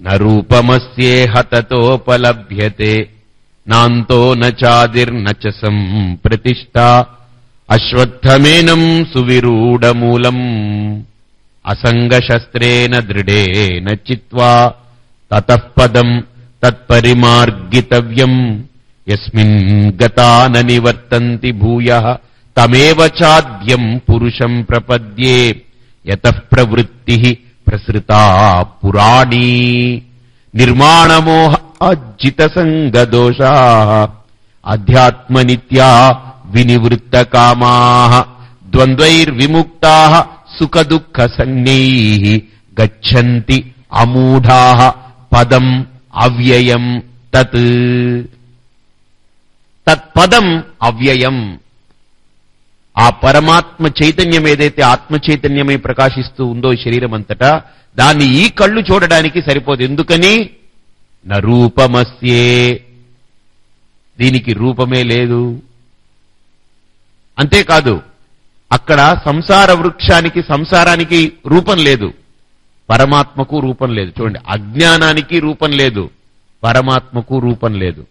నూపమస్యేహ తతోపలభ్యతే నాంతో నాదిర్న చ సంప్రతిష్ఠా అశ్వత్థమేనం సువిరూఢమూలం అసంగశస్త్రేణ దృఢేన చిత్వా తతః పదం తత్పరిమార్గితవ్యం యస్మిన్ గతాన నివర్తంతి భూయ తమేవ చాద్యం పురుషం ప్రపద్యే యత ప్రవృత్తి ప్రసృతా పురాణీ. నిర్మాణమోహజ్జిత సంగదోషా అధ్యాత్మనిత్యా వినివృత్త కామా ద్వంద్వైర్విముక్తా సుఖదుఃఖ సంజ్ఞై గచ్చంతి అమూఢా పదం అవ్యయం తత్. తత్పదం అవ్యయం ఆ పరమాత్మ చైతన్యం ఏదైతే ఆత్మ చైతన్యమై ప్రకాశిస్తూ ఉందో శరీరం అంతటా దాన్ని ఈ కళ్ళు చూడడానికి సరిపోదు. ఎందుకని? నరూపమస్యే దీనికి రూపమే లేదు. అంతేకాదు అక్కడ సంసార వృక్షానికి సంసారానికి రూపం లేదు. పరమాత్మకు రూపం లేదు. చూడండి అజ్ఞానానికి రూపం లేదు. పరమాత్మకు రూపం లేదు.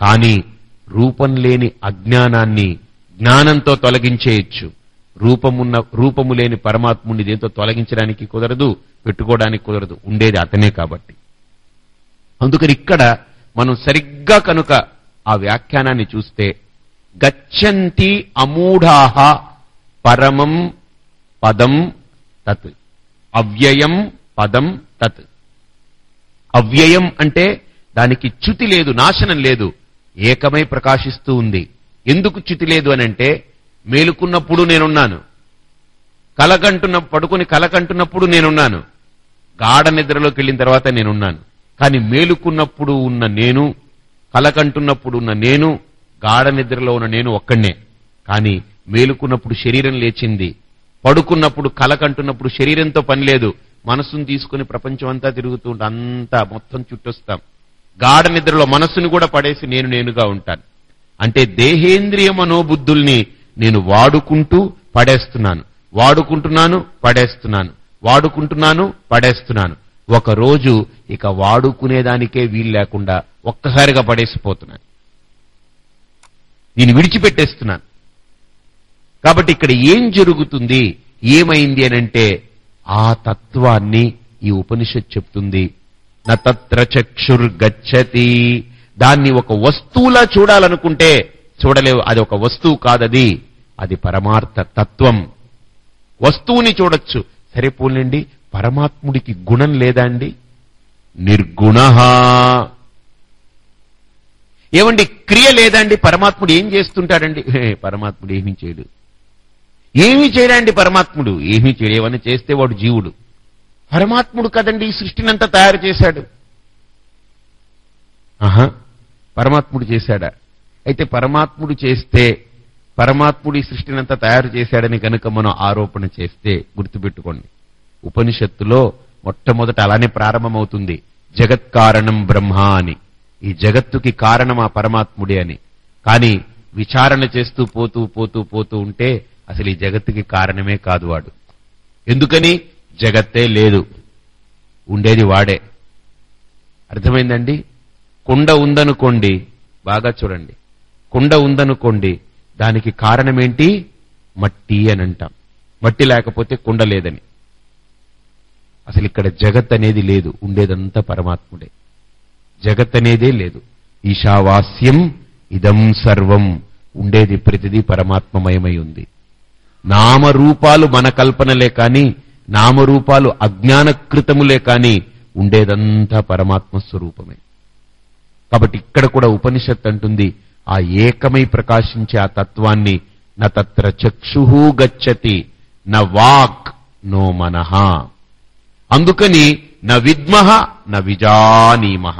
కానీ రూపం లేని అజ్ఞానాన్ని జ్ఞానంతో తొలగించేయచ్చు. రూపమున్న రూపము లేని పరమాత్ముని దేంతో తొలగించడానికి కుదరదు పెట్టుకోవడానికి కుదరదు. ఉండేది అతనే కాబట్టి. అందుకని ఇక్కడ మనం సరిగ్గా కనుక ఆ వ్యాఖ్యానాన్ని చూస్తే గచ్చంతి అమూఢాహ పరమం పదం తత్ అవ్యయం పదం తత్. అవ్యయం అంటే దానికి చ్యుతి లేదు నాశనం లేదు ఏకమై ప్రకాశిస్తూ ఉంది. ఎందుకు చితి లేదు అనంటే మేలుకున్నప్పుడు నేనున్నాను. కలకంటున్న పడుకుని కలకంటున్నప్పుడు నేనున్నాను. గాఢ నిద్రలోకి వెళ్ళిన తర్వాత నేనున్నాను. కానీ మేలుకున్నప్పుడు ఉన్న నేను కలకంటున్నప్పుడు ఉన్న నేను గాఢ నిద్రలో ఉన్న నేను ఒక్కడే కానీ మేలుకున్నప్పుడు శరీరం లేచింది. పడుకున్నప్పుడు కలకంటున్నప్పుడు శరీరంతో పని లేదు. మనస్సును తీసుకుని ప్రపంచం అంతా తిరుగుతూ ఉంటా అంతా మొత్తం చుట్టొస్తాం. గాఢ నిద్రలో మనస్సును కూడా పడేసి నేను నేనుగా ఉంటాను. అంటే దేహేంద్రియ మనోబుద్ధుల్ని నేను వాడుకుంటూ పడేస్తున్నాను. వాడుకుంటున్నాను పడేస్తున్నాను. వాడుకుంటున్నాను పడేస్తున్నాను. ఒక రోజు ఇక వాడుకునేదానికే వీలు లేకుండా ఒక్కసారిగా పడేసిపోతున్నాను. నేను విడిచిపెట్టేస్తున్నాను. కాబట్టి ఇక్కడ ఏం జరుగుతుంది? ఏమైంది అనంటే ఆ తత్వాన్ని ఈ ఉపనిషత్ చెప్తుంది. నత్ర చక్షుర్గచ్చతి. దాన్ని ఒక వస్తువులా చూడాలనుకుంటే చూడలేవు. అది ఒక వస్తువు కాదది. అది పరమార్థ తత్వం. వస్తువుని చూడొచ్చు. సరే పోలేండి పరమాత్ముడికి గుణం లేదా అండి? నిర్గుణ. ఏమండి? క్రియ లేదండి పరమాత్ముడు ఏం చేస్తుంటాడండి? పరమాత్ముడు ఏమీ చేయడు. ఏమీ చేయడండి పరమాత్ముడు? ఏమీ చేయడు. ఏమని చేస్తే వాడు జీవుడు. పరమాత్ముడు కదండి ఈ సృష్టినంతా తయారు చేశాడు. ఆహా. పరమాత్ముడు చేశాడా? అయితే పరమాత్ముడు చేస్తే పరమాత్ముడి సృష్టినంతా తయారు చేశాడని కనుక మనం ఆరోపణ చేస్తే గుర్తుపెట్టుకోండి. ఉపనిషత్తులో మొట్టమొదట అలానే ప్రారంభమవుతుంది. జగత్కారణం బ్రహ్మ అని. ఈ జగత్తుకి కారణం ఆ పరమాత్ముడే అని. కానీ విచారణ చేస్తూ పోతూ పోతూ పోతూ ఉంటే అసలు ఈ జగత్తుకి కారణమే కాదు వాడు. ఎందుకని? జగత్తే లేదు. ఉండేది వాడే. అర్థమైందండి? కుండ ఉందనుకోండి బాగా చూడండి. కుండ ఉందనుకోండి దానికి కారణమేంటి? మట్టి అని అంటాం మట్టి లేకపోతే కుండ లేదని. అసలు ఇక్కడ జగత్ అనేది లేదు ఉండేదంతా పరమాత్ముడే. జగత్ అనేదే లేదు. ఈశావాస్యం ఇదం సర్వం ఉండేది ప్రతిదీ పరమాత్మమయమై ఉంది. నామరూపాలు మన కల్పనలే కాని నామరూపాలు అజ్ఞానకృతములే కాని ఉండేదంతా పరమాత్మ స్వరూపమే కాబట్టి ఇక్కడ కూడా ఉపనిషత్ అంటుంది ఆ ఏకమై ప్రకాశించే ఆ తత్వాన్ని నత్ర చక్షుహూ చక్షు గచ్చతి న వాక్ నో మనహ అందుకని న విద్మహ న విజానీమహ.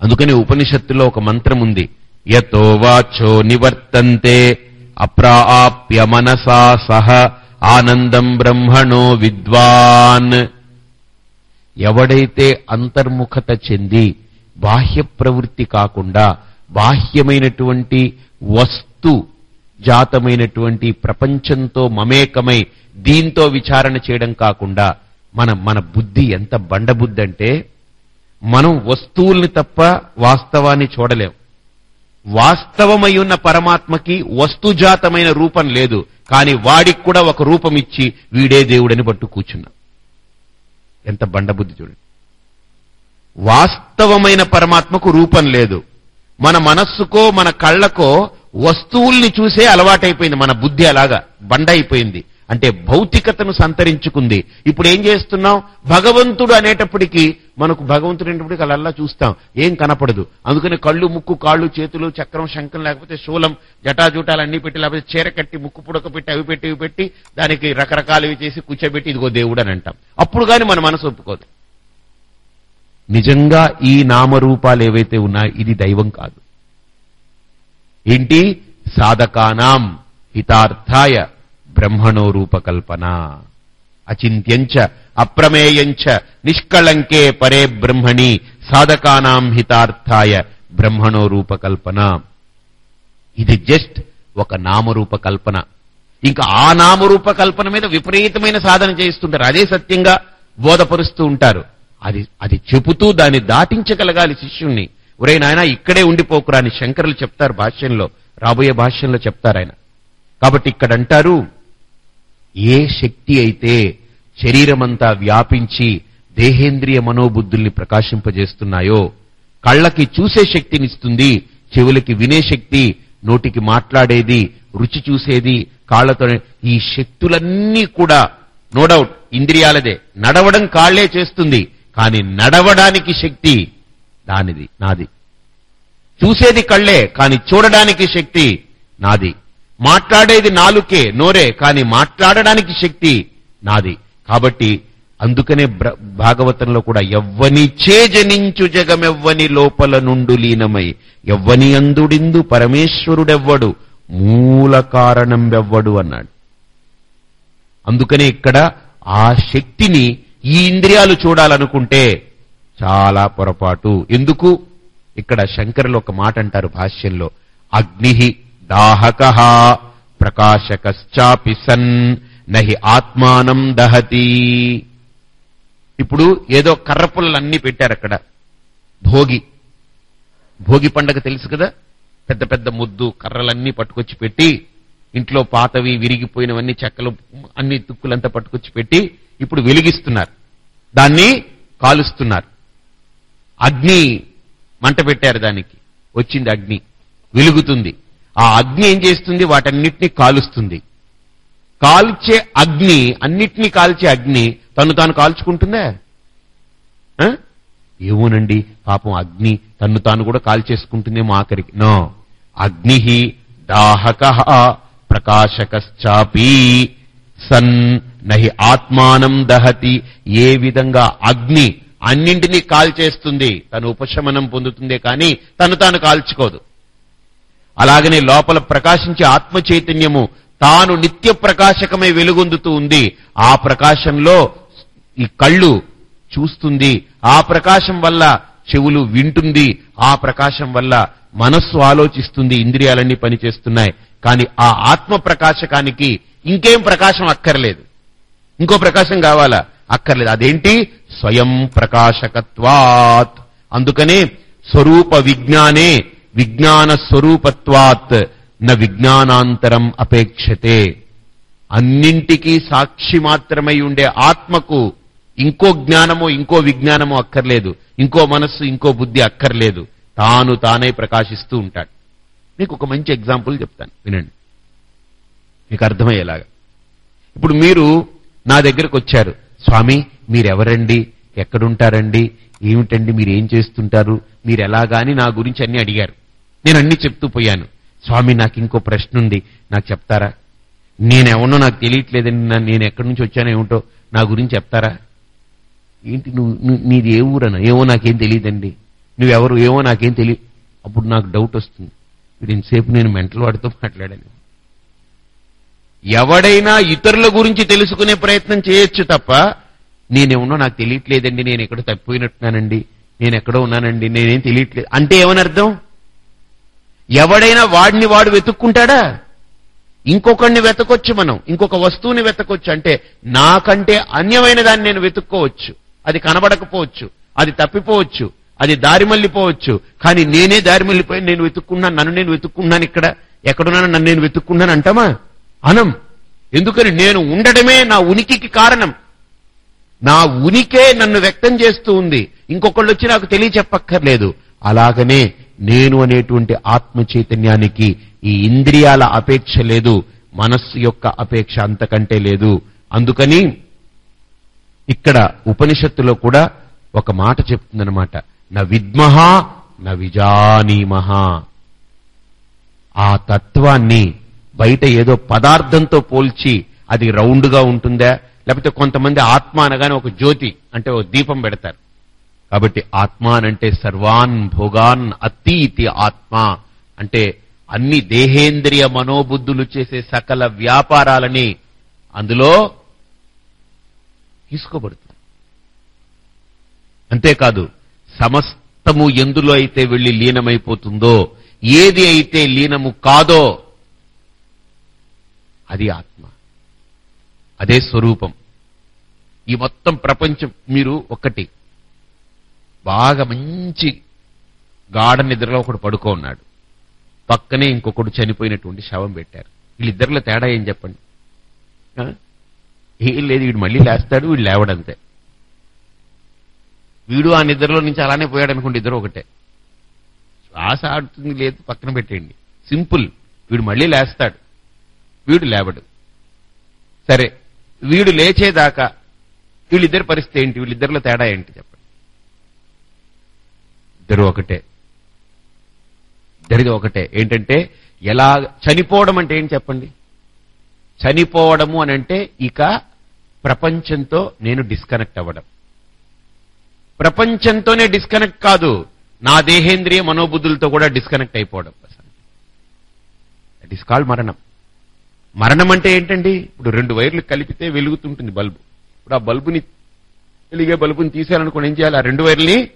అందుకని ఉపనిషత్తులో ఒక మంత్రం ఉంది యతో వాచో నివర్తంతే అప్రాప్య మనసా సహ ఆనందం బ్రహ్మణో విద్వాన్. ఎవడైతే అంతర్ముఖత చెంది బాహ్య ప్రవృత్తి కాకుండా బాహ్యమైనటువంటి వస్తు జాతమైనటువంటి ప్రపంచంతో మమేకమై దీంతో విచారణ చేయడం కాకుండా మన మన బుద్ధి ఎంత బండబుద్ధి అంటే మనం వస్తువుల్ని తప్ప వాస్తవాన్ని చూడలేం. వాస్తవమై ఉన్న పరమాత్మకి వస్తుజాతమైన రూపం లేదు కానీ వాడికి కూడా ఒక రూపం ఇచ్చి వీడే దేవుడని పట్టు కూర్చున్నా. ఎంత బండబుద్ధి చూడండి. వాస్తవమైన పరమాత్మకు రూపం లేదు. మన మనస్సుకో మన కళ్ళకో వస్తువుల్ని చూసే అలవాటైపోయింది. మన బుద్ధి అలాగా బండ అయిపోయింది అంటే భౌతికతను సంతరించుకుంది. ఇప్పుడు ఏం చేస్తున్నాం? భగవంతుడు అనేటప్పటికీ మనకు భగవంతుడు అనేటప్పటికి అలా చూస్తాం. ఏం కనపడదు. అందుకని కళ్ళు ముక్కు కాళ్ళు చేతులు చక్రం శంఖం లేకపోతే శూలం జటాజూటాలు అన్ని పెట్టి లేకపోతే చీర కట్టి ముక్కు పుడక పెట్టి అవి పెట్టి ఇవి పెట్టి దానికి రకరకాలవి చేసి కూర్చోబెట్టి ఇదిగో దేవుడు అని అంటాం. అప్పుడు కానీ మన మనసు ఒప్పుకోదు. నిజంగా ఈ నామరూపాలు ఏవైతే ఉన్నాయో ఇది దైవం కాదు. ఏంటి? సాధకానాం హితార్థాయ బ్రహ్మణో రూపకల్పన. అచింత్యంచ అప్రమేయంచ నిష్కళంకే పరే బ్రహ్మణి సాధకానాం హితార్థాయ బ్రహ్మణో రూపకల్పన. ఇది జస్ట్ ఒక నామరూప కల్పన ఇంకా ఆ నామరూప కల్పన మీద విపరీతమైన సాధన చేస్తుంటారు అదే సత్యంగా బోధపరుస్తూ ఉంటారు. అది అది చెబుతూ దాన్ని దాటించగలగాలి శిష్యుణ్ణి. ఒరే నాయన ఇక్కడే ఉండిపోకురా అని శంకరులు చెప్తారు భాష్యంలో. రాబోయే భాష్యంలో చెప్తారు ఆయన. కాబట్టి ఇక్కడ అంటారు ఏ శక్తి అయితే శరీరమంతా వ్యాపించి దేహేంద్రియ మనోబుద్ధుల్ని ప్రకాశింపజేస్తున్నాయో కళ్ళకి చూసే శక్తినిస్తుంది చెవులకి వినే శక్తి నోటికి మాట్లాడేది రుచి చూసేది కాళ్ళతో ఈ శక్తులన్నీ కూడా నో డౌట్ ఇంద్రియాలదే. నడవడం కాళ్ళే చేస్తుంది. కానీ నడవడానికి శక్తి దానిది నాది. చూసేది కళ్ళే కానీ చూడడానికి శక్తి నాది. మాట్లాడేది నాలుకే నోరే కానీ మాట్లాడడానికి శక్తి నాది. కాబట్టి అందుకనే భాగవతంలో కూడా ఎవ్వని చేజనించు జగమెవ్వని లోపల నుండు లీనమై ఎవ్వని అందుడిందు పరమేశ్వరుడెవ్వడు మూల కారణం వెవ్వడు అన్నాడు. అందుకనే ఇక్కడ ఆ శక్తిని ఈ ఇంద్రియాలు చూడాలనుకుంటే చాలా పొరపాటు. ఎందుకు? ఇక్కడ శంకరులు ఒక మాట అంటారు భాష్యంలో. అగ్ని దాహక ప్రకాశకశ్చాపి సన్ నహి ఆత్మానం దహతి. ఇప్పుడు ఏదో కర్రపుల్లన్నీ పెట్టారు అక్కడ. భోగి. భోగి పండగ తెలుసు కదా? పెద్ద పెద్ద ముద్దు కర్రలన్నీ పట్టుకొచ్చి పెట్టి ఇంట్లో పాతవి విరిగిపోయినవన్నీ చెక్కలు అన్ని తుక్కులంతా పట్టుకొచ్చి పెట్టి ఇప్పుడు వెలిగిస్తున్నారు. దాన్ని కాలుస్తున్నారు. అగ్ని మంట పెట్టారు దానికి. వచ్చింది అగ్ని. వెలుగుతుంది. ఆ అగ్ని ఏం చేస్తుంది? వాటన్నిటినీ కాలుస్తుంది. కాల్చే అగ్ని అన్నిటినీ కాల్చే అగ్ని తను తాను కాల్చుకుంటుందా? ఏమోనండి పాపం అగ్ని తన్ను తాను కూడా కాల్చేసుకుంటుందేమో ఆఖరికి. నో. అగ్ని దాహక ప్రకాశకశ్చాపి సన్ నహి ఆత్మానం దహతి ఏ విధంగా అగ్ని అన్నింటినీ కాల్చేస్తుంది. తను ఉపశమనం పొందుతుందే కానీ తను తాను కాల్చుకోదు. అలాగనే లోపల ప్రకాశించే ఆత్మ చైతన్యము తాను నిత్య ప్రకాశకమై వెలుగొందుతూ ఉంది. ఆ ప్రకాశంలో ఈ కళ్ళు చూస్తుంది. ఆ ప్రకాశం వల్ల చెవులు వింటుంది. ఆ ప్రకాశం వల్ల మనస్సు ఆలోచిస్తుంది. ఇంద్రియాలన్నీ పనిచేస్తున్నాయి. కానీ ఆ ఆత్మ ప్రకాశకానికి ఇంకేం ప్రకాశం అక్కర్లేదు. ఇంకో ప్రకాశం కావాలా? అక్కర్లేదు. అదేంటి? స్వయం ప్రకాశకత్వాత్. అందుకనే స్వరూప విజ్ఞానే విజ్ఞాన స్వరూపత్వాత్ న విజ్ఞానాంతరం అపేక్షతే. అన్నింటికీ సాక్షి మాత్రమై ఉండే ఆత్మకు ఇంకో జ్ఞానమో ఇంకో విజ్ఞానమో అక్కర్లేదు. ఇంకో మనస్సు ఇంకో బుద్ధి అక్కర్లేదు. తాను తానే ప్రకాశిస్తూ ఉంటాడు. మీకు ఒక మంచి ఎగ్జాంపుల్ చెప్తాను. వినండి. మీకు అర్థమయ్యేలాగా. ఇప్పుడు మీరు నా దగ్గరకు వచ్చారు. స్వామి మీరెవరండి? ఎక్కడుంటారండి? ఏమిటండి మీరు ఏం చేస్తుంటారు? మీరు ఎలాగాని నా గురించి అన్ని అడిగారు. నేను అన్ని చెప్తూ పోయాను. స్వామి నాకు ఇంకో ప్రశ్న ఉంది నాకు చెప్తారా? నేనెవనో నాకు తెలియట్లేదండి. నేను ఎక్కడి నుంచి వచ్చానో ఏమిటో నా గురించి చెప్తారా? ఏంటి నువ్వు నీది ఏ ఊరన? ఏమో నాకేం తెలియదండి. నువ్వెవరు? ఏమో నాకేం తెలియదు అప్పుడు నాకు డౌట్ వస్తుంది. ఇప్పుడు ఇంతసేపు నేను మెంటల్ వాడితో మాట్లాడాను. ఎవడైనా ఇతరుల గురించి తెలుసుకునే ప్రయత్నం చేయొచ్చు తప్ప నేనేమన్నా నాకు తెలియట్లేదండి నేను ఎక్కడ తప్పిపోయినట్టున్నానండి నేను ఎక్కడో ఉన్నానండి నేనేం తెలియట్లేదు. అంటే ఏమని అర్థం ఎవడైనా వాడిని వాడు వెతుక్కుంటాడా? ఇంకొకడిని వెతకొచ్చు మనం ఇంకొక వస్తువుని వెతకొచ్చు. అంటే నాకంటే అన్యమైన దాన్ని నేను వెతుక్కోవచ్చు. అది కనబడకపోవచ్చు అది తప్పిపోవచ్చు అది దారి మళ్ళిపోవచ్చు. కానీ నేనే దారి మళ్ళిపోయి నేను వెతుక్కున్నాను నన్ను నేను వెతుక్కున్నాను ఇక్కడ ఎక్కడున్నాను నన్ను నేను వెతుక్కున్నాను అంటామా? అనం. ఎందుకని నేను ఉండడమే నా ఉనికికి కారణం. నా ఉనికే నన్ను వ్యక్తం చేస్తూ ఉంది. ఇంకొకళ్ళు వచ్చి నాకు తెలియచెప్పక్కర్లేదు. అలాగనే నేను అనేటువంటి ఆత్మ చైతన్యానికి ఈ ఇంద్రియాల అపేక్ష లేదు. మనస్సు యొక్క అపేక్ష అంతకంటే లేదు. అందుకని ఇక్కడ ఉపనిషత్తులో కూడా ఒక మాట చెప్తుందనమాట న విద్మహ న విజానీమహ. ఆ తత్వాన్ని బయట ఏదో పదార్థంతో పోల్చి అది రౌండ్గా ఉంటుందా? లేకపోతే కొంతమంది ఆత్మ అనగానే ఒక జ్యోతి అంటే ఒక దీపం పెడతారు. కాబట్టి ఆత్మ అనంటే సర్వాన్ భోగాన్ అతీతి ఆత్మ. అంటే అన్ని దేహేంద్రియ మనోబుద్ధులు చేసే సకల వ్యాపారాలని అందులో తీసుకోబడుతుంది. అంతేకాదు సమస్తము ఎందులో అయితే వెళ్ళి లీనమైపోతుందో ఏది అయితే లీనము కాదో అది ఆత్మ. అదే స్వరూపం. ఈ మొత్తం ప్రపంచం మీరు ఒకటి బాగా మంచి గాఢ నిద్రలో ఒకడు పడుకో ఉన్నాడు. పక్కనే ఇంకొకడు చనిపోయినటువంటి శవం పెట్టారు. వీళ్ళిద్దరిలో తేడా ఏం చెప్పండి? ఏం లేదు వీడు మళ్ళీ లేస్తాడు వీడు లేవడంతే వీడు ఆ నిద్రలో నుంచి అలానే పోయాడు అనుకోండి ఇద్దరు ఒకటే. శ్వాస ఆడుతుంది లేదు పక్కన పెట్టేయండి. సింపుల్. వీడు మళ్ళీ లేస్తాడు. వీడు లేవడు. సరే వీడు లేచేదాకా వీళ్ళిద్దరి పరిస్థితి ఏంటి? వీళ్ళిద్దరిలో తేడా ఏంటి చెప్పండి. ఇద్దరు ఒకటే. ఇద్దరిది ఒకటే. ఏంటంటే ఎలా చనిపోవడం అంటే ఏంటి చెప్పండి? చనిపోవడము అని అంటే ఇక ప్రపంచంతో నేను డిస్కనెక్ట్ అవ్వడం. ప్రపంచంతోనే డిస్కనెక్ట్ కాదు నా దేహేంద్రియ మనోబుద్ధులతో కూడా డిస్కనెక్ట్ అయిపోవడం. దట్ ఈస్ కాల్డ్ మరణం. మరణం అంటే ఏంటండి? ఇప్పుడు రెండు వైర్లు కలిపితే వెలుగుతుంటుంది బల్బు. ఇప్పుడు ఆ బల్బుని వెలిగే బల్బుని తీసేయాలనుకోండి ఏం చేయాలి? ఆ రెండు వైర్లని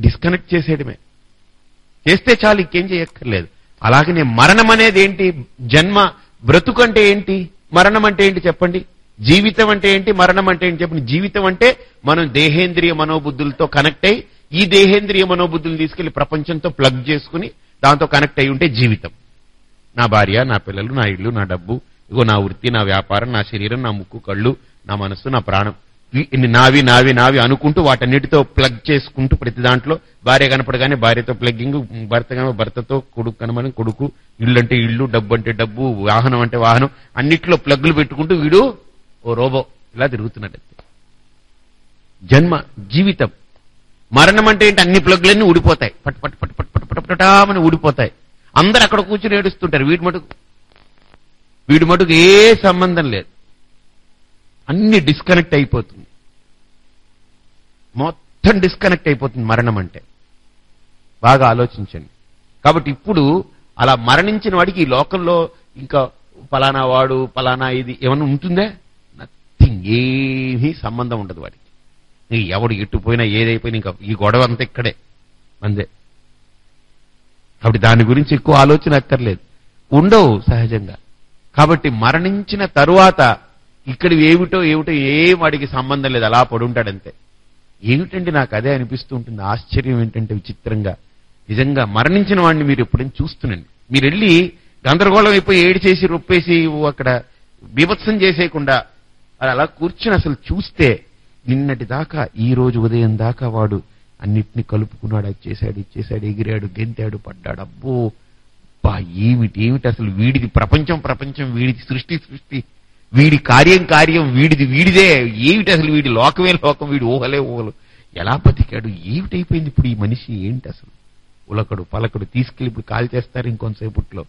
డిస్కనెక్ట్ చేసేయడమే. చేస్తే చాలు ఇంకేం చేయక్కర్లేదు. అలాగనే మరణం అనేది ఏంటి? జన్మ బ్రతుకంటే ఏంటి? మరణం అంటే ఏంటి చెప్పండి? జీవితం అంటే ఏంటి? మరణం అంటే ఏంటి చెప్పండి? జీవితం అంటే మనం దేహేంద్రియ మనోబుద్ధులతో కనెక్ట్ అయ్యి ఈ దేహేంద్రియ మనోబుద్ధులు తీసుకెళ్ళి ప్రపంచంతో ప్లగ్ చేసుకుని దాంతో కనెక్ట్ అయి ఉంటే జీవితం. నా భార్య నా పిల్లలు నా ఇల్లు నా డబ్బు ఇగో నా వృత్తి నా వ్యాపారం నా శరీరం నా ముక్కు కళ్ళు నా మనస్సు నా ప్రాణం. నావి నావి నావి అనుకుంటూ వాటన్నిటితో ప్లగ్ చేసుకుంటూ ప్రతి దాంట్లో భార్య కనపడగానే భార్యతో ప్లగ్గింగ్ భర్త కనుక భర్తతో కొడుకు కనమని కొడుకు ఇల్లు అంటే ఇల్లు డబ్బు అంటే డబ్బు వాహనం అంటే వాహనం అన్నిట్లో ప్లగ్లు పెట్టుకుంటూ వీడు ఓ రోబో ఇలా తిరుగుతున్నాడు. జన్మ జీవితం. మరణం అంటే ఏంటి? అన్ని ప్లగ్లన్నీ ఊడిపోతాయి. పట్ పట్ పట్ పట్ పట్ పట్ పటామని ఊడిపోతాయి. అందరు అక్కడ కూర్చుని ఏడుస్తుంటారు. వీడి మటుకు వీడి మటుకు ఏ సంబంధం లేదు. అన్ని డిస్కనెక్ట్ అయిపోతుంది. మొత్తం డిస్కనెక్ట్ అయిపోతుంది మరణం అంటే. బాగా ఆలోచించండి. కాబట్టి ఇప్పుడు అలా మరణించిన వాడికి ఈ లోకంలో ఇంకా పలానా వాడు పలానా ఇది ఏమన్నా ఉంటుందే? నథింగ్ ఏమీ సంబంధం ఉండదు వాడికి. ఎవడు ఎట్టుపోయినా ఏదైపోయినా ఇంకా ఈ గొడవ అంతా ఇక్కడే. అందే కాబట్టి దాని గురించి ఎక్కువ ఆలోచన అక్కర్లేదు. ఉండవు సహజంగా. కాబట్టి మరణించిన తరువాత ఇక్కడ ఏమిటో ఏమిటో ఏం వాడికి సంబంధం లేదు అలా పడుంటాడంతే. ఏమిటండి నాకు అదే అనిపిస్తూ ఉంటుంది ఆశ్చర్యం ఏంటంటే విచిత్రంగా. నిజంగా మరణించిన వాడిని మీరు ఎప్పుడైనా చూస్తుండండి మీరు వెళ్ళి గందరగోళం అయిపోయి ఏడి చేసి రొప్పేసి అక్కడ బీభత్సం చేసేయకుండా అది అలా కూర్చుని అసలు చూస్తే నిన్నటి దాకా ఈ రోజు ఉదయం దాకా వాడు అన్నిటిని కలుపుకున్నాడు అది చేశాడు ఇది చేశాడు ఎగిరాడు గెంతాడు పడ్డాడు. అబ్బో! బా ఏమిటి ఏమిటి అసలు వీడిది ప్రపంచం ప్రపంచం వీడిది సృష్టి సృష్టి. వీడి కార్యం కార్యం వీడిది వీడిదే. ఏమిటి అసలు వీడి లోకమే లోకం వీడి ఊహలే ఊహలు. ఎలా బతికాడు? ఏమిటైపోయింది ఇప్పుడు ఈ మనిషి? ఏంటి అసలు? ఉలకడు పలకడు తీసుకెళ్ళి ఇప్పుడు కాల్ చేస్తారు ఇంకొంతసేపట్లో.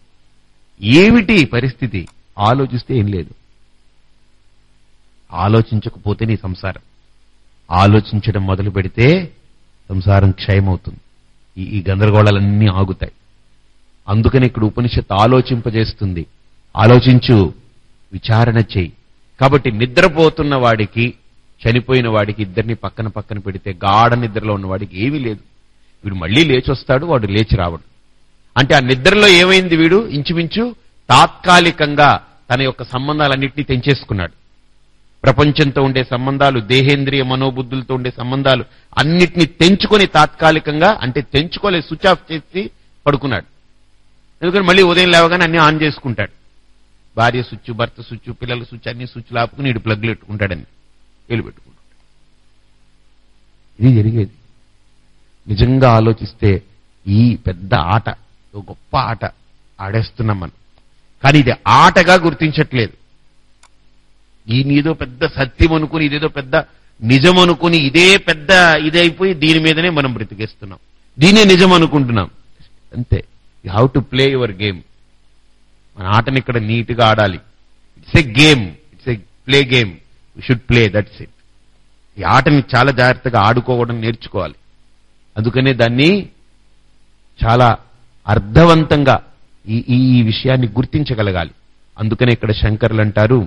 ఏమిటి పరిస్థితి? ఆలోచిస్తే ఏం లేదు. ఆలోచించకపోతే నీ సంసారం. ఆలోచించడం మొదలు పెడితే సంసారం క్షయమవుతుంది. ఈ ఈ గందరగోళాలన్నీ ఆగుతాయి. అందుకని ఇక్కడ ఉపనిషత్తు ఆలోచింపజేస్తుంది. ఆలోచించు విచారణ చేయి. కాబట్టి నిద్రపోతున్న వాడికి చనిపోయిన వాడికి ఇద్దరిని పక్కన పక్కన పెడితే గాఢ నిద్రలో ఉన్నవాడికి ఏమీ లేదు. వీడు మళ్ళీ లేచి వస్తాడు వాడు లేచి రావడు. అంటే ఆ నిద్రలో ఏమైంది వీడు? ఇంచుమించు తాత్కాలికంగా తన యొక్క సంబంధాలన్నింటినీ తెంచేసుకున్నాడు. ప్రపంచంతో ఉండే సంబంధాలు దేహేంద్రియ మనోబుద్ధులతో ఉండే సంబంధాలు అన్నిటినీ తెంచుకొని తాత్కాలికంగా అంటే తెంచుకోలే స్విచ్ ఆఫ్ చేసి పడుకున్నాడు. ఎందుకంటే మళ్ళీ ఉదయం లేవగానే అన్ని ఆన్ చేసుకుంటాడు. భార్య స్విచ్ భర్త స్విచ్ పిల్లల స్విచ్ అన్ని స్విచ్ లాపుకుని ఇటు ప్లగ్లు పెట్టుకుంటాడని వేలు పెట్టుకుంటాడు. ఇది జరిగేది. నిజంగా ఆలోచిస్తే ఈ పెద్ద ఆట ఒక గొప్ప ఆట ఆడేస్తున్నాం మనం. కానీ ఇది ఆటగా గుర్తించట్లేదు. ఈ నీదో పెద్ద సత్యం అనుకుని ఇదేదో పెద్ద నిజం అనుకుని ఇదే పెద్ద ఇదైపోయి దీని మీదనే మనం బ్రతికేస్తున్నాం. దీనే నిజం అనుకుంటున్నాం అంతే. You have to play your game మన ఆటని ఇక్కడ నీట్గా ఆడాలి. It's a game it's a play game you should play that's it ఈ ఆటని చాలా జాగ్రత్తగా ఆడుకోవడం నేర్చుకోవాలి. అందుకనే దాన్ని చాలా అర్థవంతంగా ఈ ఈ విషయాన్ని గుర్తించగలగాలి. అందుకనే ఇక్కడ శంకర్లు అంటారు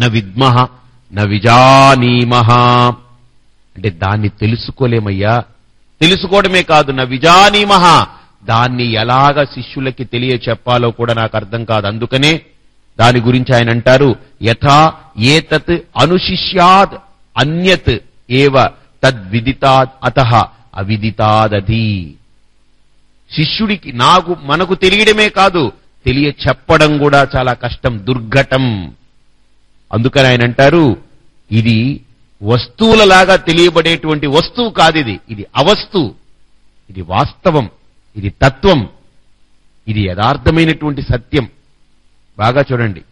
న విద్మహ న విజానీమహ. అంటే దాన్ని తెలుసుకోలేమయ్యా? తెలుసుకోవడమే కాదు న విజానీమహ. దాన్ని ఎలాగ శిష్యులకి తెలియ చెప్పాలో కూడా నాకు అర్థం కాదు. అందుకనే దాని గురించి ఆయన అంటారు యథా ఏతత్ అనుశిష్యాద్ అన్యత్ ఏవ తద్విదితాద్ అత అవిదితాదధి. శిష్యుడికి నాకు మనకు తెలియడమే కాదు తెలియ చెప్పడం కూడా చాలా కష్టం దుర్ఘటం. అందుకని ఆయన అంటారు ఇది వస్తువులలాగా తెలియబడేటువంటి వస్తువు కాదు ఇది. ఇది అవస్తు. ఇది వాస్తవం. ఇది తత్వం. ఇది యథార్థమైనటువంటి సత్యం. బాగా చూడండి.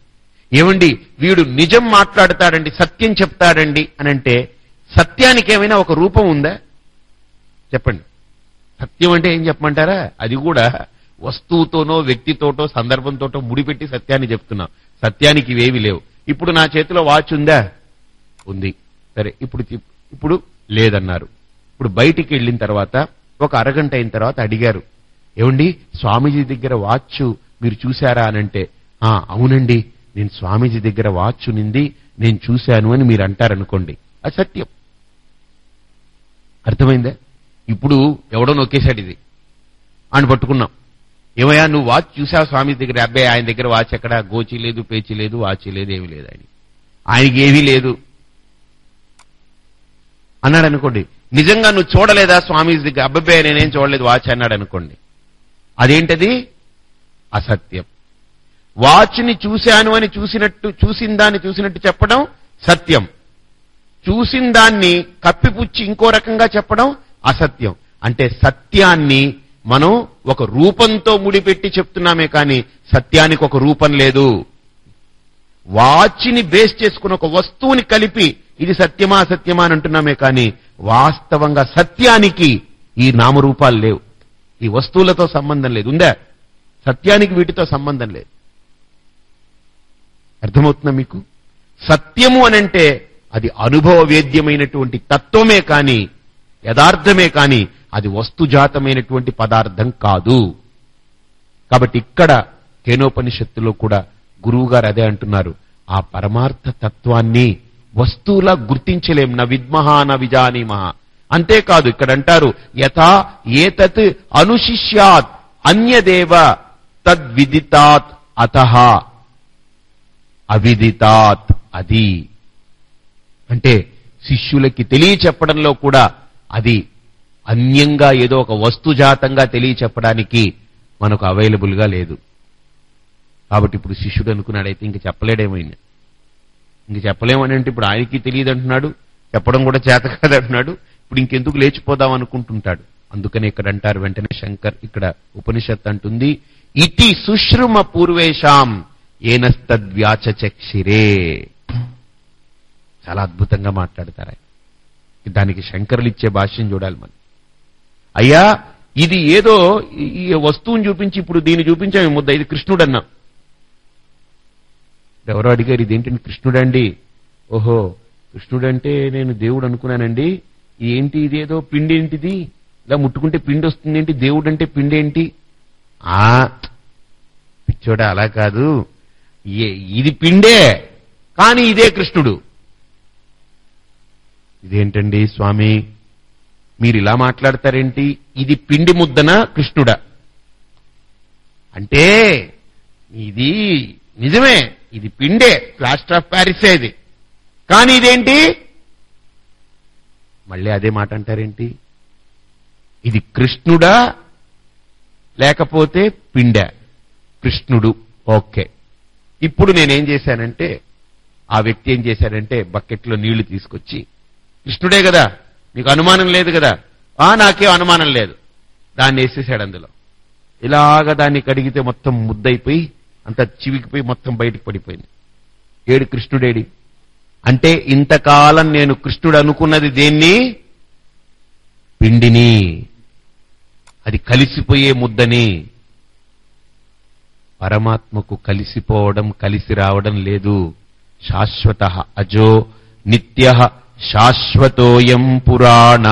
ఏమండి? వీడు నిజం మాట్లాడతాడండి సత్యం చెప్తాడండి అని అంటే సత్యానికి ఏమైనా ఒక రూపం ఉందా? చెప్పండి. సత్యం అంటే ఏం చెప్పమంటారా? అది కూడా వస్తువుతోనో వ్యక్తితోటో సందర్భంతోటో ముడిపెట్టి సత్యాన్ని చెప్తున్నాం. సత్యానికి ఇవేవి లేవు. ఇప్పుడు నా చేతిలో వాచ్ ఉందా? ఉంది. సరే ఇప్పుడు ఇప్పుడు లేదన్నారు. ఇప్పుడు బయటికి వెళ్ళిన తర్వాత ఒక అరగంట అయిన తర్వాత అడిగారు. ఏమండి స్వామీజీ దగ్గర వాచ్ మీరు చూశారా అనంటే ఆ అవునండి నేను స్వామీజీ దగ్గర వాచ్ నింది నేను చూశాను అని మీరు అంటారనుకోండి. అది సత్యం. అర్థమైందా? ఇప్పుడు ఎవడో నొక్కేశాడు ఇది. అని పట్టుకున్నాం. ఏమయ్యా నువ్వు వాచ్ చూసావు స్వామి దగ్గర? అబ్బాయి ఆయన దగ్గర వాచ్ ఎక్కడ? గోచి లేదు పేచి లేదు వాచి లేదు ఏమీ లేదు ఆయన. ఆయనకి ఏమీ లేదు. అన్నాడు అనుకోండి నిజంగా నువ్వు చూడలేదా స్వామి దగ్గర? అబ్బాయి నేనేం చూడలేదు వాచ్ అన్నాడు అనుకోండి. అదేంటది? అసత్యం. వాచ్ని చూశాను అని చూసినట్టు చూసిన దాన్ని చూసినట్టు చెప్పడం సత్యం. చూసిన దాన్ని కప్పిపుచ్చి ఇంకో రకంగా చెప్పడం అసత్యం. అంటే సత్యాన్ని మనం ఒక రూపంతో ముడిపెట్టి చెప్తున్నామే కానీ సత్యానికి ఒక రూపం లేదు. వాచిని బేస్ చేసుకున్న ఒక వస్తువుని కలిపి ఇది సత్యమా సత్యమా అని అంటున్నామే కానీ వాస్తవంగా సత్యానికి ఈ నామరూపాలు లేవు. ఈ వస్తువులతో సంబంధం లేదు. ఉందా? సత్యానికి వీటితో సంబంధం లేదు. అర్థమవుతుందా మీకు? సత్యము అనంటే అది అనుభవ వేద్యమైనటువంటి తత్వమే కాని యథార్థమే కాని అది వస్తుజాతమైనటువంటి పదార్థం కాదు. కాబట్టి ఇక్కడ కేనోపనిషత్తులో కూడా గురువుగారు అదే అంటున్నారు. ఆ పరమార్థ తత్వాన్ని వస్తువులా గుర్తించలేం. న విద్మహా న విజానీమహ. అంతేకాదు ఇక్కడ అంటారు యథా ఏతత్ అనుశిష్యాత్ అన్యదేవ తద్విదితాత్ అత. అవిదితాత్ అది. అంటే శిష్యులకి తెలియ చెప్పడంలో కూడా అది అన్యంగా ఏదో ఒక వస్తుజాతంగా తెలియచెప్పడానికి మనకు అవైలబుల్గా లేదు. కాబట్టి ఇప్పుడు శిష్యుడు అనుకున్నాడైతే ఇంక చెప్పలేడేమైనా ఇంక చెప్పలేమని అంటే ఇప్పుడు ఆయనకి తెలియదు అంటున్నాడు చెప్పడం కూడా చేత కాదంటున్నాడు ఇప్పుడు ఇంకెందుకు లేచిపోదాం అనుకుంటుంటాడు. అందుకని ఇక్కడ అంటారు వెంటనే శంకర్ ఇక్కడ ఉపనిషత్ అంటుంది ఇతి సుశ్రుమ పూర్వేషాం ఏనస్తద్వ్యాచక్షిరే చాలా అద్భుతంగా మాట్లాడతారు దానికి శంకరులు ఇచ్చే భాష్యం చూడాలి మనం. అయ్యా ఇది ఏదో ఈ- వస్తువుని చూపించి ఇప్పుడు దీన్ని చూపించాము ముద్ద ఇది కృష్ణుడు ఎవరో అడిగారు ఇదేంటండి కృష్ణుడండి? ఓహో కృష్ణుడంటే నేను దేవుడు అనుకున్నానండి. ఏంటి ఇదేదో పిండి ఏంటిది? ఇలా ముట్టుకుంటే పిండి వస్తుంది ఏంటి దేవుడు అంటే పిండి ఏంటి? ఆ పిచ్చోడ అలా కాదు. ఇది పిండే కానీ ఇదే కృష్ణుడు. ఇదేంటండి స్వామి? మీరు ఇలా మాట్లాడతారేంటి? ఇది పిండి ముద్దన కృష్ణుడా? అంటే ఇది నిజమే ఇది పిండే ప్లాస్టర్ ఆఫ్ ప్యారిసే ఇది. కానీ ఇదేంటి? మళ్ళీ అదే మాట అంటారేంటి? ఇది కృష్ణుడా లేకపోతే పిండ? కృష్ణుడు ఓకే. ఇప్పుడు నేనేం చేశానంటే ఆ వ్యక్తి ఏం చేశాడంటే బకెట్లో నీళ్ళు తీసుకొచ్చి కృష్ణుడే కదా నీకు అనుమానం లేదు కదా? ఆ నాకేం అనుమానం లేదు. దాన్ని వేసేసాడు అందులో. ఇలాగ దాన్ని కడిగితే మొత్తం ముద్దయిపోయి అంత చివికిపోయి మొత్తం బయటకు పడిపోయింది. ఏడు కృష్ణుడేడి. అంటే ఇంతకాలం నేను కృష్ణుడు అనుకున్నది దేన్ని? పిండిని. అది కలిసిపోయే ముద్దని. పరమాత్మకు కలిసిపోవడం కలిసి రావడం లేదు. శాశ్వత అజో నిత్య శాశ్వతోయం పురాణ.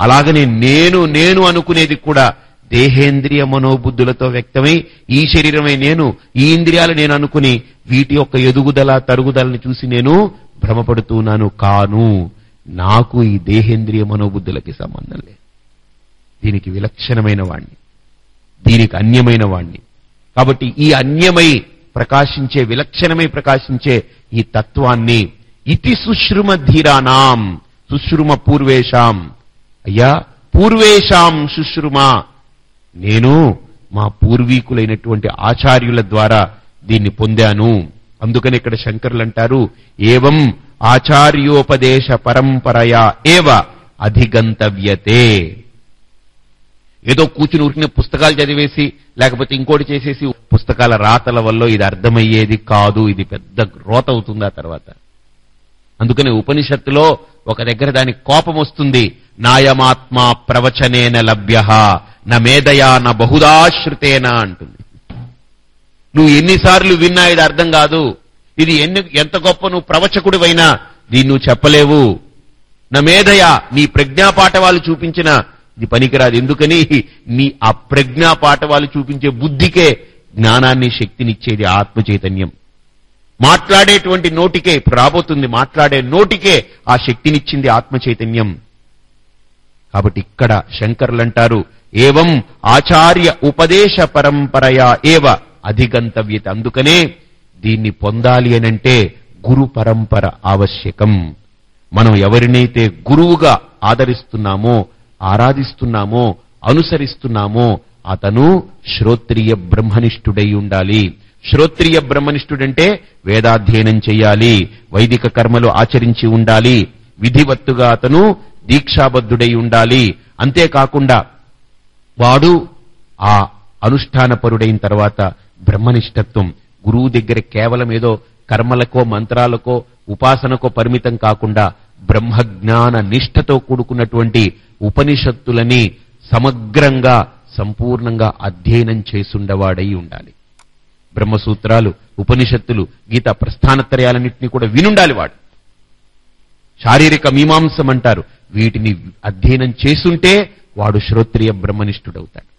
అలాగనే నేను నేను అనుకునేది కూడా దేహేంద్రియ మనోబుద్ధులతో వ్యక్తమై ఈ శరీరమై నేను ఈ ఇంద్రియాలు నేను అనుకుని వీటి యొక్క ఎదుగుదల తరుగుదలని చూసి నేను భ్రమపడుతున్నాను కాను. నాకు ఈ దేహేంద్రియ మనోబుద్ధులకి సంబంధం లేదు. దీనికి విలక్షణమైన వాణ్ణి. దీనికి అన్యమైన వాణ్ణి. కాబట్టి ఈ అన్యమై ప్రకాశించే విలక్షణమై ప్రకాశించే ఈ తత్వాన్ని ఇతి సుశ్రుమ ధీరానాం సుశ్రుమ పూర్వేషాం. అయ్యా పూర్వేషాం సుశ్రుమ. నేను మా పూర్వీకులైనటువంటి ఆచార్యుల ద్వారా దీన్ని పొందాను. అందుకని ఇక్కడ శంకరులు అంటారు ఏవం ఆచార్యోపదేశ పరంపరయా ఏవ అధిగంతవ్యతే. ఏదో కూర్చుని ఉరికిన పుస్తకాలు చదివేసి లేకపోతే ఇంకోటి చేసేసి పుస్తకాల రాతల వల్ల ఇది అర్థమయ్యేది కాదు ఇది పెద్ద రోత అవుతుంది ఆ తర్వాత. అందుకని ఉపనిషత్తులో ఒక దగ్గర దానికి కోపం వస్తుంది. నాయమాత్మా ప్రవచనేన లభ్య న న బహుదాశ్రుతేన అంటుంది. నువ్వు ఎన్నిసార్లు విన్నా ఇది అర్థం కాదు. ఇది ఎన్ని ఎంత గొప్ప నువ్వు ప్రవచకుడివైనా దీన్ని నువ్వు చెప్పలేవు. నా మేధయ నీ ప్రజ్ఞాపాఠవాలు చూపించిన ఇది పనికిరాదు. ఎందుకని? నీ అప్రజ్ఞాపాఠవాలు చూపించే బుద్ధికే జ్ఞానాన్ని శక్తినిచ్చేది ఆత్మ చైతన్యం మాట్లాడేటువంటి నోటికే ఇప్పుడు రాబోతుంది మాట్లాడే నోటికే ఆ శక్తినిచ్చింది ఆత్మ చైతన్యం. కాబట్టి ఇక్కడ శంకర్లు అంటారు ఏవం ఆచార్య ఉపదేశ పరంపరయా ఏవ అధిగంతవ్యత. అందుకనే దీన్ని పొందాలి అనంటే గురు పరంపర ఆవశ్యకం. మనం ఎవరినైతే గురువుగా ఆదరిస్తున్నామో ఆరాధిస్తున్నామో అనుసరిస్తున్నామో అతను శ్రోత్రియ బ్రహ్మనిష్ఠుడై ఉండాలి. శ్రోత్రియ బ్రహ్మనిష్ఠుడంటే వేదాధ్యయనం చెయ్యాలి వైదిక కర్మలు ఆచరించి ఉండాలి విధివత్తుగా అతను దీక్షాబద్ధుడై ఉండాలి. అంతేకాకుండా వాడు ఆ అనుష్ఠానపరుడైన తర్వాత బ్రహ్మనిష్టత్వం గురువు దగ్గర కేవలం ఏదో కర్మలకో మంత్రాలకో ఉపాసనకో పరిమితం కాకుండా బ్రహ్మజ్ఞాన నిష్ఠతో కూడుకున్నటువంటి ఉపనిషత్తులని సమగ్రంగా సంపూర్ణంగా అధ్యయనం చేసుండవాడై ఉండాలి. బ్రహ్మసూత్రాలు ఉపనిషత్తులు గీత ప్రస్థానత్రయాలన్నింటినీ కూడా వినుండాలి వాడు. శారీరక మీమాంసం అంటారు. వీటిని అధ్యయనం చేసుంటే వాడు శ్రోత్రియ బ్రహ్మనిష్ఠుడవుతాడు.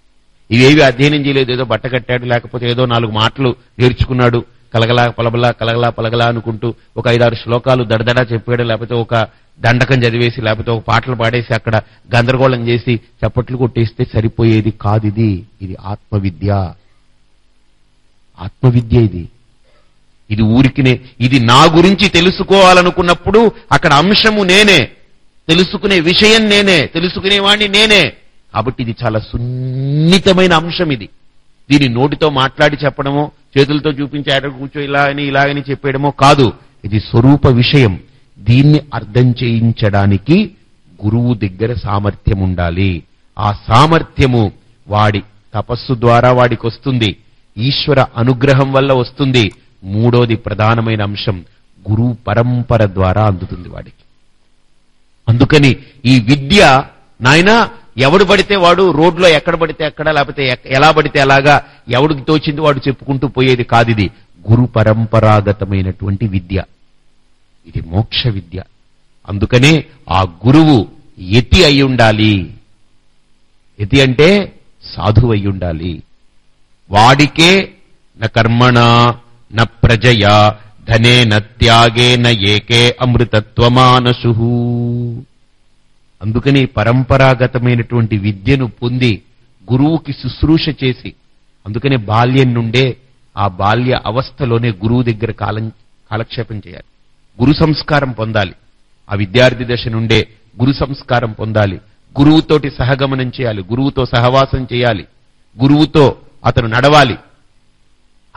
ఇవేవి అధ్యయనం చేయలేదు. ఏదో బట్ట కట్టాడు లేకపోతే ఏదో నాలుగు మాటలు నేర్చుకున్నాడు. కలగలా పలబలా కలగలా పలగలా అనుకుంటూ ఒక ఐదారు శ్లోకాలు దడదడా చెప్పాడు లేకపోతే ఒక దండకం చదివేసి లేకపోతే ఒక పాటలు పాడేసి అక్కడ గందరగోళం చేసి చప్పట్లు కొట్టేస్తే సరిపోయేది కాదు ఇది. ఇది ఆత్మవిద్య. ఆత్మవిద్య ఇది. ఇది ఊరికినే ఇది నా గురించి తెలుసుకోవాలనుకున్నప్పుడు అక్కడ అంశము నేనే. తెలుసుకునే విషయం నేనే. తెలుసుకునేవాణ్ణి నేనే. కాబట్టి ఇది చాలా సున్నితమైన అంశం ఇది. దీని నోటితో మాట్లాడి చెప్పడమో చేతులతో చూపించి ఆడ కూర్చో ఇలాగని ఇలాగని చెప్పేయడమో కాదు. ఇది స్వరూప విషయం. దీన్ని అర్థం చేయించడానికి గురువు దగ్గర సామర్థ్యం ఉండాలి ఆ సామర్థ్యము వాడి తపస్సు ద్వారా వాడికి వస్తుంది ఈశ్వర అనుగ్రహం వల్ల వస్తుంది. మూడోది ప్రధానమైన అంశం. గురు పరంపర ద్వారా అందుతుంది వాడికి. అందుకని ఈ విద్య నాయన ఎవడు పడితే వాడు రోడ్లో ఎక్కడ పడితే ఎక్కడ లేకపోతే ఎలా పడితే ఎలాగా ఎవడికి తోచింది వాడు చెప్పుకుంటూ పోయేది కాదిది. గురు పరంపరాగతమైనటువంటి విద్య. ఇది మోక్ష విద్య. అందుకనే ఆ గురువు యతి అయి ఉండాలి. యతి అంటే సాధువు అయి ఉండాలి. వాడికే న కర్మణ న ప్రజయా ధనేన న ఏకే అమృతత్వమానసు. అందుకని పరంపరాగతమైనటువంటి విద్యను పొంది గురువుకి శుశ్రూష చేసి అందుకనే బాల్యం నుండే ఆ బాల్య అవస్థలోనే గురువు దగ్గర కాలం కాలక్షేపం చేయాలి. గురు సంస్కారం పొందాలి. ఆ విద్యార్థి దశ నుండే గురు సంస్కారం పొందాలి. గురువుతోటి సహగమనం చేయాలి. గురువుతో సహవాసం చేయాలి. గురువుతో అతను నడవాలి.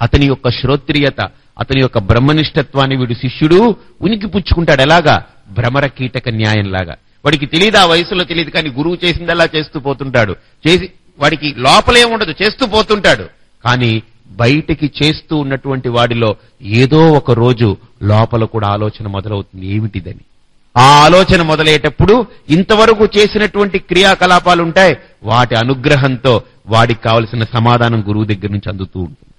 అతని యొక్క శ్రోత్రియత అతని యొక్క బ్రహ్మనిష్టత్వాన్ని వీడు శిష్యుడు ఉనికి పుచ్చుకుంటాడు ఎలాగా? భ్రమర కీటక న్యాయంలాగా. వాడికి తెలియదు ఆ వయసులో తెలియదు కానీ గురువు చేసిందల్లా చేస్తూ పోతుంటాడు. చేసి వాడికి లోపలే ఉండదు చేస్తూ పోతుంటాడు. కానీ బయటికి చేస్తూ ఉన్నటువంటి వాడిలో ఏదో ఒక రోజు లోపల కూడా ఆలోచన మొదలవుతుంది. ఏమిటిదని? ఆ ఆలోచన మొదలయ్యేటప్పుడు ఇంతవరకు చేసినటువంటి క్రియాకలాపాలు ఉంటాయి వాటి అనుగ్రహంతో వాడికి కావలసిన సమాధానం గురువు దగ్గర నుంచి అందుతూ ఉంటుంది.